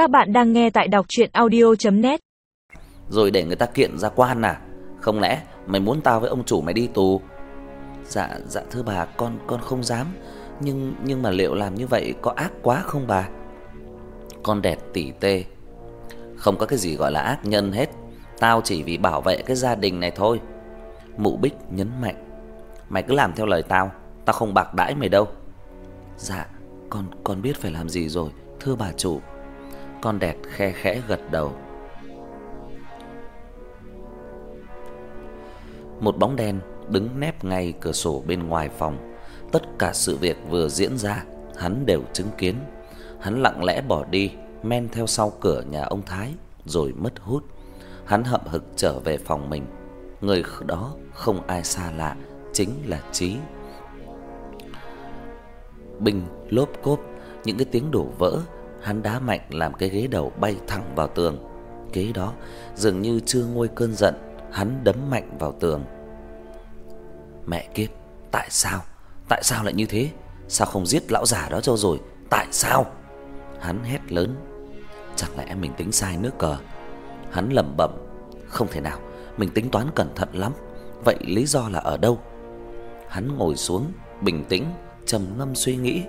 Các bạn đang nghe tại đọc audio net Rồi để người ta kiện ra quan à? Không lẽ mày muốn tao với ông chủ mày đi tù? Dạ dạ thưa bà, con con không dám, nhưng nhưng mà liệu làm như vậy có ác quá không bà? Con đẹp tỉ tê. Không có cái gì gọi là ác nhân hết. Tao chỉ vì bảo vệ cái gia đình này thôi. Mụ Bích nhấn mạnh. Mày cứ làm theo lời tao, tao không bạc đãi mày đâu. Dạ, con con biết phải làm gì rồi, thưa bà chủ. Con đẹp khe khẽ gật đầu. Một bóng đen đứng nép ngay cửa sổ bên ngoài phòng. Tất cả sự việc vừa diễn ra, hắn đều chứng kiến. Hắn lặng lẽ bỏ đi, men theo sau cửa nhà ông Thái rồi mất hút. Hắn hậm hực trở về phòng mình. Người đó không ai xa lạ, chính là Chí. Bình lốp cốp, những cái tiếng đổ vỡ, hắn đá mạnh làm cái ghế đầu bay thẳng vào tường. Kế đó, dường như chưa nguôi cơn giận, hắn đấm mạnh vào tường. Mẹ kiếp, tại sao? Tại sao lại như thế? Sao không giết lão già đó cho rồi? Tại sao? Hắn hét lớn. Chẳng lẽ mình tính sai nước cờ? Hắn lẩm bẩm, không thể nào, mình tính toán cẩn thận lắm. Vậy lý do là ở đâu? Hắn ngồi xuống, bình tĩnh, trầm ngâm suy nghĩ.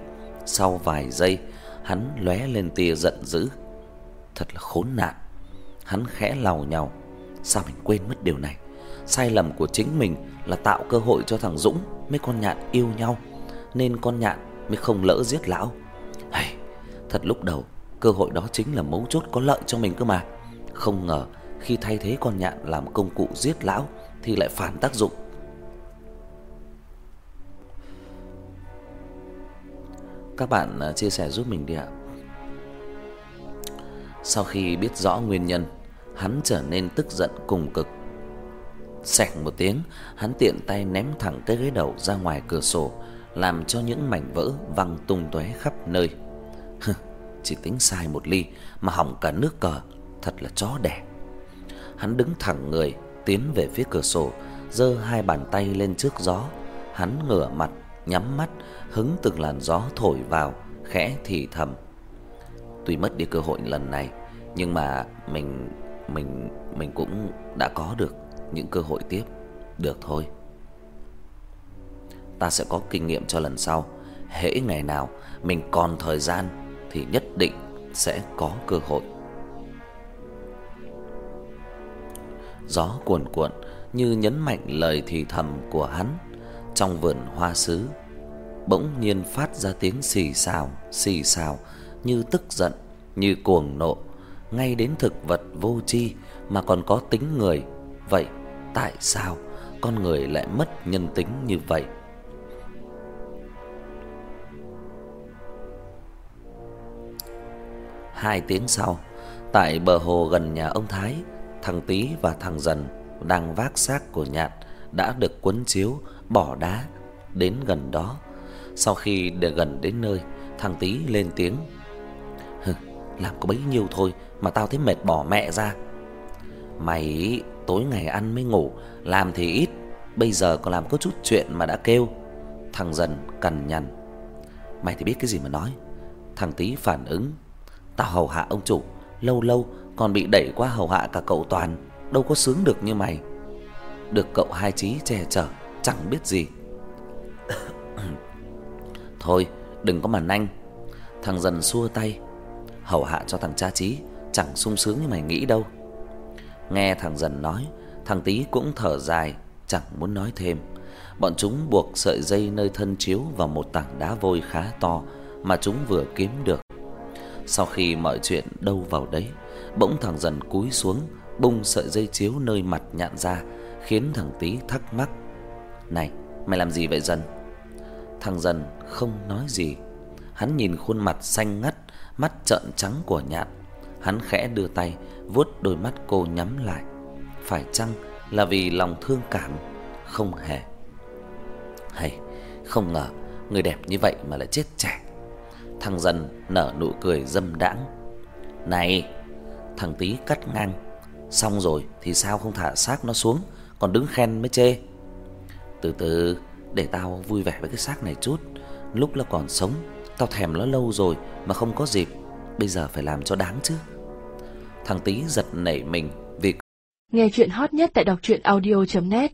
Sau vài giây, hắn lóe lên tia giận dữ. Thật là khốn nạn. Hắn khẽ lầu nhầu, sao mình quên mất điều này? Sai lầm của chính mình là tạo cơ hội cho thằng Dũng mấy con nhạn yêu nhau, nên con nhạn mới không lỡ giết lão. Hay, thật lúc đầu cơ hội đó chính là mấu chốt có lợi cho mình cơ mà. Không ngờ khi thay thế con nhạn làm công cụ giết lão thì lại phản tác dụng. Các bạn à, chia sẻ giúp mình đi ạ. Sau khi biết rõ nguyên nhân, hắn trở nên tức giận cùng cực. Xẹt một tiếng, hắn tiện tay ném thẳng cái ghế đầu ra ngoài cửa sổ, làm cho những mảnh vỡ văng tung tóe khắp nơi. Chỉ tính sai một ly mà hỏng cả nước cờ, thật là chó đẻ. Hắn đứng thẳng người, tiến về phía cửa sổ, giơ hai bàn tay lên trước gió. Hắn ngửa mặt, nhắm mắt, hứng từng làn gió thổi vào, khẽ thì thầm. Tuy mất đi cơ hội lần này, nhưng mà mình mình mình cũng đã có được những cơ hội tiếp. Được thôi. Ta sẽ có kinh nghiệm cho lần sau. Hễ ngày nào mình còn thời gian thì nhất định sẽ có cơ hội. Gió cuồn cuộn như nhấn mạnh lời thì thầm của hắn trong vườn hoa sứ. Bỗng nhiên phát ra tiếng xì xào, xì xào như tức giận, như cuồng nộ, ngay đến thực vật vô tri mà còn có tính người. Vậy tại sao con người lại mất nhân tính như vậy? Hai tiếng sau, tại bờ hồ gần nhà ông Thái, thằng Tý và thằng Dần đang vác xác của Nhạn đã được quấn chiếu bỏ đá đến gần đó. Sau khi để gần đến nơi, thằng Tý lên tiếng: "Hừ, làm có bấy nhiêu thôi mà tao thấy mệt bỏ mẹ ra. Mày tối ngày ăn mới ngủ, làm thì ít, bây giờ còn làm có chút chuyện mà đã kêu." Thằng Dần cằn nhằn: "Mày thì biết cái gì mà nói?" Thằng Tý phản ứng: "Tao hầu hạ ông chủ, lâu lâu còn bị đẩy qua hầu hạ cả cậu Toàn, đâu có sướng được như mày." Được cậu hai chí che chở, chẳng biết gì. Thôi, đừng có mà nanh. Thằng dần xua tay, hầu hạ cho thằng cha trí chẳng sung sướng như mày nghĩ đâu. Nghe thằng dần nói, thằng tí cũng thở dài, chẳng muốn nói thêm. Bọn chúng buộc sợi dây nơi thân chiếu vào một tảng đá vôi khá to mà chúng vừa kiếm được. Sau khi mọi chuyện đâu vào đấy, bỗng thằng dần cúi xuống, bung sợi dây chiếu nơi mặt nhạn ra, khiến thằng tí thắc mắc. "Này, mày làm gì vậy dần?" Thằng dần không nói gì. Hắn nhìn khuôn mặt xanh ngắt, mắt trợn trắng của nhạn. Hắn khẽ đưa tay vuốt đôi mắt cô nhắm lại. Phải chăng là vì lòng thương cảm? Không hề. Hay, không ngờ người đẹp như vậy mà lại chết trẻ. Thằng dần nở nụ cười dâm đãng. "Này!" Thằng tí cắt ngang. "Xong rồi thì sao không thả xác nó xuống, còn đứng khen mới chê?" "Từ từ, để tao vui vẻ với cái xác này chút, lúc nó còn sống, tao thèm nó lâu rồi mà không có dịp. bây giờ phải làm cho đáng chứ Thằng tí giật nảy mình vì Nghe chuyện hot nhất tại đọc truyện audio net